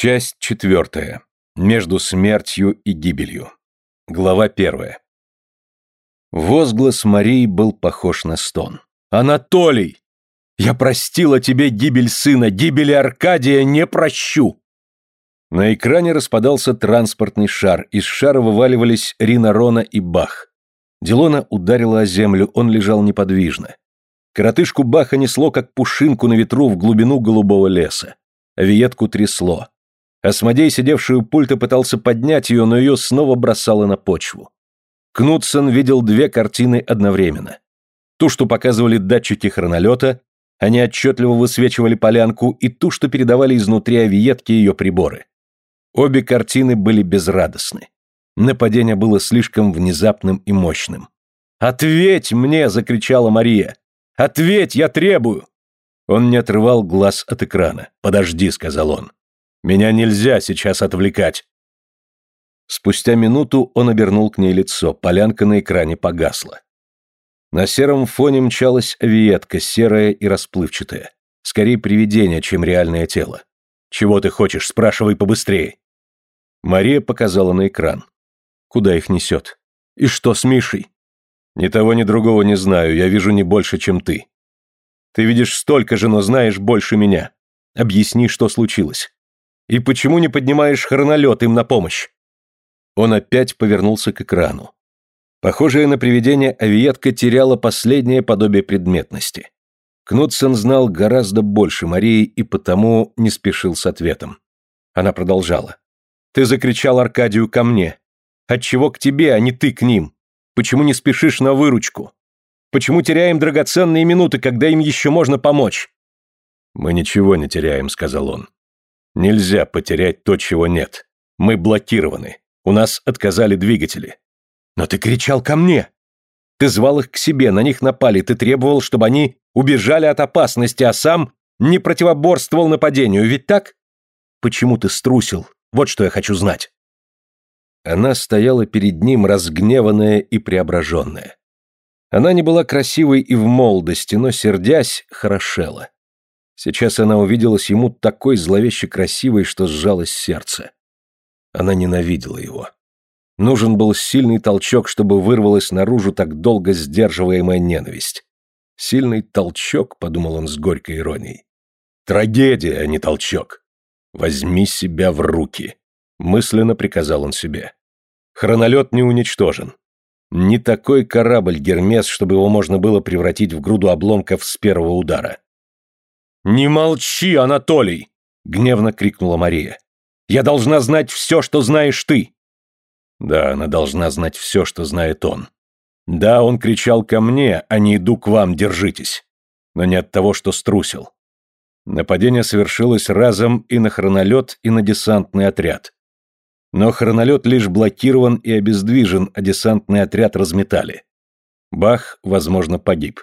Часть четвертая. Между смертью и гибелью. Глава первая. Возглас Марии был похож на стон. «Анатолий! Я простила тебе гибель сына, гибели Аркадия не прощу!» На экране распадался транспортный шар, из шара вываливались Рина Рона и Бах. Дилона ударила о землю, он лежал неподвижно. Коротышку Баха несло, как пушинку на ветру в глубину голубого леса. Авиетку трясло. Осмодей, сидевший у пульта, пытался поднять ее, но ее снова бросало на почву. Кнутсон видел две картины одновременно. Ту, что показывали датчики хронолета, они отчетливо высвечивали полянку, и ту, что передавали изнутри авиетки ее приборы. Обе картины были безрадостны. Нападение было слишком внезапным и мощным. «Ответь мне!» — закричала Мария. «Ответь, я требую!» Он не отрывал глаз от экрана. «Подожди», — сказал он. «Меня нельзя сейчас отвлекать». Спустя минуту он обернул к ней лицо, полянка на экране погасла. На сером фоне мчалась авиетка, серая и расплывчатая. Скорее привидение, чем реальное тело. «Чего ты хочешь? Спрашивай побыстрее». Мария показала на экран. «Куда их несет? И что с Мишей?» «Ни того, ни другого не знаю, я вижу не больше, чем ты». «Ты видишь столько же, но знаешь больше меня. Объясни, что случилось. И почему не поднимаешь хронолет им на помощь?» Он опять повернулся к экрану. Похожая на привидение авиетка теряла последнее подобие предметности. Кнутсен знал гораздо больше Марии и потому не спешил с ответом. Она продолжала. «Ты закричал Аркадию ко мне. Отчего к тебе, а не ты к ним? Почему не спешишь на выручку? Почему теряем драгоценные минуты, когда им еще можно помочь?» «Мы ничего не теряем», — сказал он. «Нельзя потерять то, чего нет. Мы блокированы. У нас отказали двигатели. Но ты кричал ко мне. Ты звал их к себе, на них напали, ты требовал, чтобы они убежали от опасности, а сам не противоборствовал нападению, ведь так? Почему ты струсил? Вот что я хочу знать. Она стояла перед ним, разгневанная и преображенная. Она не была красивой и в молодости, но, сердясь, хорошела. Сейчас она увиделась ему такой зловеще красивой, что сжалось сердце. Она ненавидела его. Нужен был сильный толчок, чтобы вырвалась наружу так долго сдерживаемая ненависть. «Сильный толчок», — подумал он с горькой иронией. «Трагедия, а не толчок. Возьми себя в руки», — мысленно приказал он себе. Хронолет не уничтожен. Не такой корабль Гермес, чтобы его можно было превратить в груду обломков с первого удара. «Не молчи, Анатолий!» — гневно крикнула Мария. «Я должна знать все, что знаешь ты!» Да, она должна знать все, что знает он. Да, он кричал ко мне, а не иду к вам, держитесь. Но не от того, что струсил. Нападение совершилось разом и на хронолет, и на десантный отряд. Но хронолет лишь блокирован и обездвижен, а десантный отряд разметали. Бах, возможно, погиб.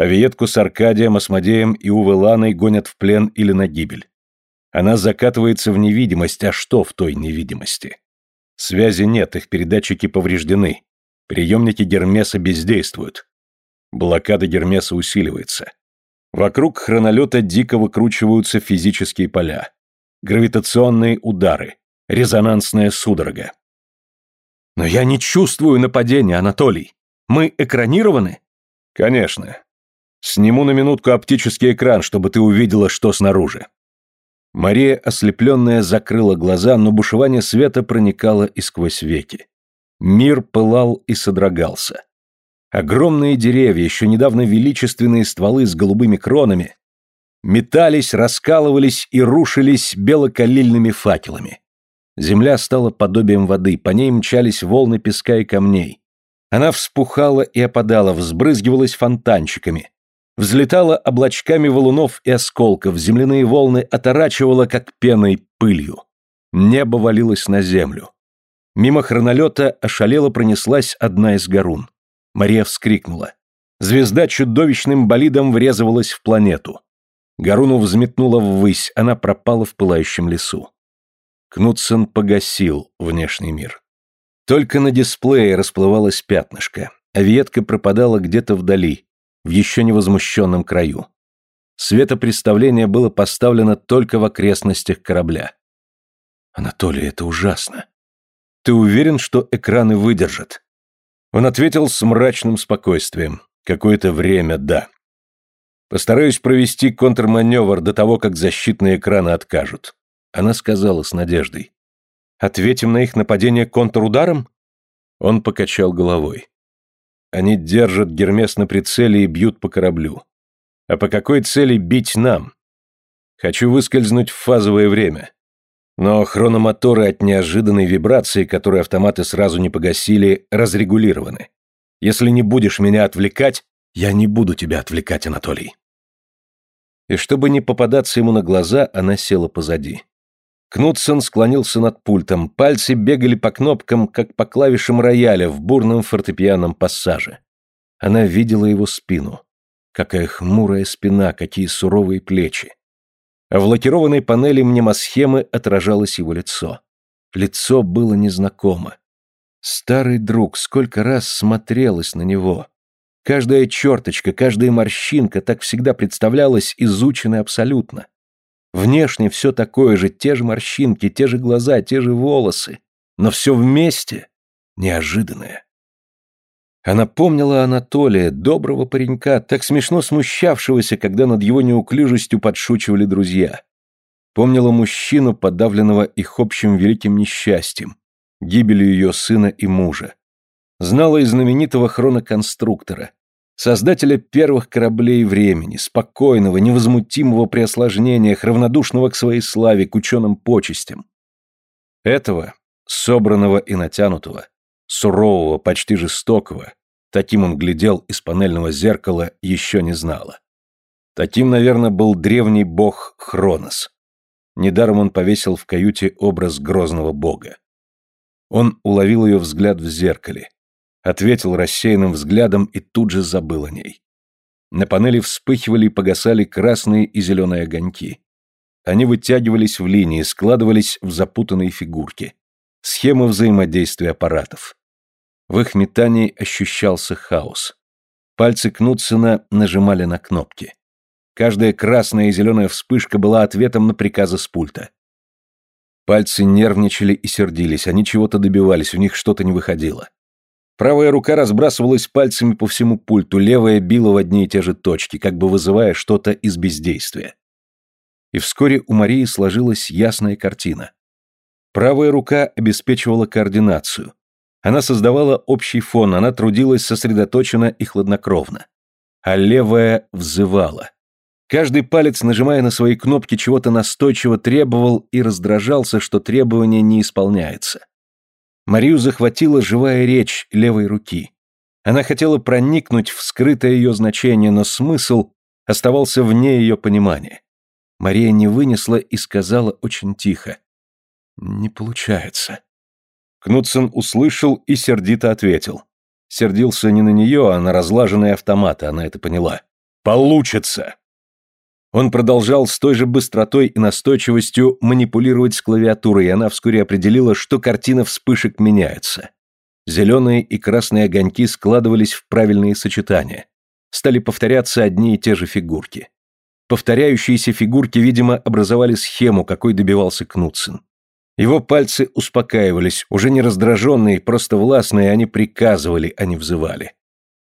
Авиетку с Аркадием, Асмодеем и Увеланой гонят в плен или на гибель. Она закатывается в невидимость, а что в той невидимости? Связи нет, их передатчики повреждены. Приемники Гермеса бездействуют. Блокада Гермеса усиливается. Вокруг хронолета дико выкручиваются физические поля. Гравитационные удары. Резонансная судорога. Но я не чувствую нападения, Анатолий. Мы экранированы? Конечно. Сниму на минутку оптический экран, чтобы ты увидела, что снаружи. Мария, ослепленная, закрыла глаза, но бушевание света проникало и сквозь веки. Мир пылал и содрогался. Огромные деревья, еще недавно величественные стволы с голубыми кронами, метались, раскалывались и рушились белокалильными факелами. Земля стала подобием воды, по ней мчались волны песка и камней. Она вспухала и опадала, взбрызгивалась фонтанчиками, взлетала облачками валунов и осколков, земляные волны оторачивала, как пеной, пылью. Небо валилось на землю. Мимо хронолета ошалело пронеслась одна из горун. Мария вскрикнула. Звезда чудовищным болидом врезывалась в планету. Горуну взметнула ввысь, она пропала в пылающем лесу. Кнутсен погасил внешний мир. Только на дисплее расплывалось пятнышко, а ветка пропадала где-то вдали, в еще невозмущенном краю. Светопредставление было поставлено только в окрестностях корабля. Анатолий, это ужасно. Ты уверен, что экраны выдержат? Он ответил с мрачным спокойствием. Какое-то время да. Постараюсь провести контрманевр до того, как защитные экраны откажут. Она сказала с надеждой. Ответим на их нападение контрударом? Он покачал головой. Они держат Гермес на прицеле и бьют по кораблю. А по какой цели бить нам? Хочу выскользнуть в фазовое время. Но хрономоторы от неожиданной вибрации, которые автоматы сразу не погасили, разрегулированы. Если не будешь меня отвлекать, я не буду тебя отвлекать, Анатолий. И чтобы не попадаться ему на глаза, она села позади. Кнутсон склонился над пультом, пальцы бегали по кнопкам, как по клавишам рояля в бурном фортепианном пассаже. Она видела его спину. Какая хмурая спина, какие суровые плечи. А в лакированной панели мнемосхемы отражалось его лицо. Лицо было незнакомо. Старый друг сколько раз смотрелась на него. Каждая черточка, каждая морщинка так всегда представлялась изученной абсолютно. Внешне все такое же, те же морщинки, те же глаза, те же волосы, но все вместе неожиданное. Она помнила Анатолия, доброго паренька, так смешно смущавшегося, когда над его неуклюжестью подшучивали друзья. Помнила мужчину, подавленного их общим великим несчастьем, гибелью ее сына и мужа. Знала и знаменитого хроноконструктора, создателя первых кораблей времени, спокойного, невозмутимого при осложнениях, равнодушного к своей славе, к ученым почестям. Этого, собранного и натянутого, сурового, почти жестокого, таким он глядел из панельного зеркала, еще не знала. Таким, наверное, был древний бог Хронос. Недаром он повесил в каюте образ грозного бога. Он уловил ее взгляд в зеркале, ответил рассеянным взглядом и тут же забыл о ней. На панели вспыхивали и погасали красные и зеленые огоньки. Они вытягивались в линии, складывались в запутанные фигурки. Схемы взаимодействия аппаратов. В их метании ощущался хаос. Пальцы Кнутсена нажимали на кнопки. Каждая красная и зеленая вспышка была ответом на приказы с пульта. Пальцы нервничали и сердились, они чего-то добивались, у них что-то не выходило. Правая рука разбрасывалась пальцами по всему пульту, левая била в одни и те же точки, как бы вызывая что-то из бездействия. И вскоре у Марии сложилась ясная картина. Правая рука обеспечивала координацию. Она создавала общий фон, она трудилась сосредоточенно и хладнокровно. А левая взывала. Каждый палец, нажимая на свои кнопки, чего-то настойчиво требовал и раздражался, что требование не исполняется. Марию захватила живая речь левой руки. Она хотела проникнуть в скрытое ее значение, но смысл оставался вне ее понимания. Мария не вынесла и сказала очень тихо. «Не получается». Кнутсон услышал и сердито ответил. Сердился не на нее, а на разлаженные автоматы, она это поняла. «Получится!» Он продолжал с той же быстротой и настойчивостью манипулировать с клавиатурой, и она вскоре определила, что картина вспышек меняется. Зеленые и красные огоньки складывались в правильные сочетания. Стали повторяться одни и те же фигурки. Повторяющиеся фигурки, видимо, образовали схему, какой добивался Кнутсен. Его пальцы успокаивались, уже не раздраженные, просто властные, они приказывали, а не взывали.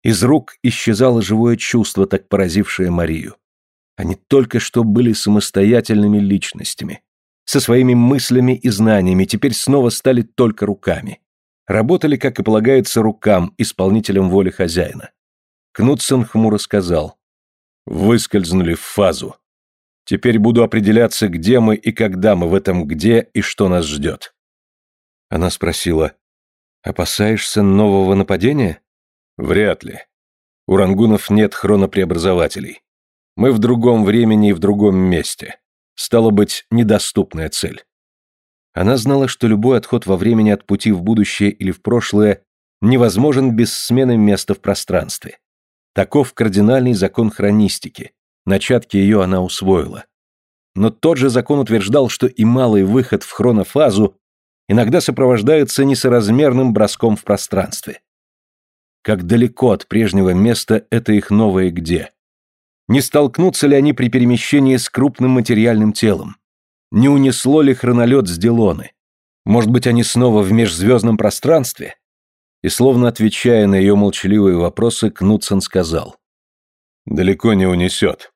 Из рук исчезало живое чувство, так поразившее Марию. Они только что были самостоятельными личностями. Со своими мыслями и знаниями теперь снова стали только руками. Работали, как и полагается, рукам, исполнителям воли хозяина. Кнутсон хмуро сказал. Выскользнули в фазу. Теперь буду определяться, где мы и когда мы в этом где и что нас ждет. Она спросила. Опасаешься нового нападения? Вряд ли. У рангунов нет хронопреобразователей. Мы в другом времени и в другом месте. Стало быть, недоступная цель. Она знала, что любой отход во времени от пути в будущее или в прошлое невозможен без смены места в пространстве. Таков кардинальный закон хронистики. Начатки ее она усвоила. Но тот же закон утверждал, что и малый выход в хронофазу иногда сопровождается несоразмерным броском в пространстве. Как далеко от прежнего места это их новое где? Не столкнутся ли они при перемещении с крупным материальным телом? Не унесло ли хронолет с Делоны? Может быть, они снова в межзвездном пространстве? И словно отвечая на ее молчаливые вопросы, Кнутсон сказал. «Далеко не унесет.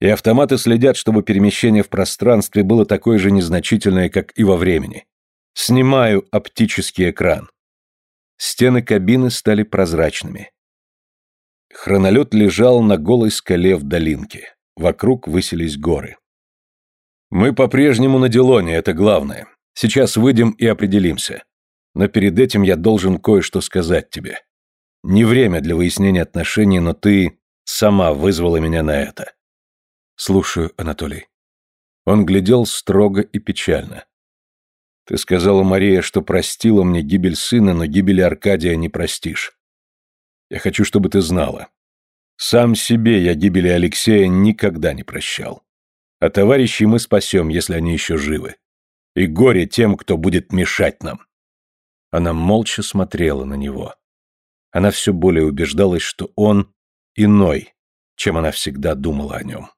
И автоматы следят, чтобы перемещение в пространстве было такое же незначительное, как и во времени. Снимаю оптический экран». Стены кабины стали прозрачными. Хронолет лежал на голой скале в долинке. Вокруг высились горы. «Мы по-прежнему на Делоне, это главное. Сейчас выйдем и определимся. Но перед этим я должен кое-что сказать тебе. Не время для выяснения отношений, но ты сама вызвала меня на это. Слушаю, Анатолий. Он глядел строго и печально. Ты сказала, Мария, что простила мне гибель сына, но гибели Аркадия не простишь. Я хочу, чтобы ты знала. Сам себе я гибели Алексея никогда не прощал. А товарищей мы спасем, если они еще живы. И горе тем, кто будет мешать нам. Она молча смотрела на него. Она все более убеждалась, что он иной, чем она всегда думала о нем.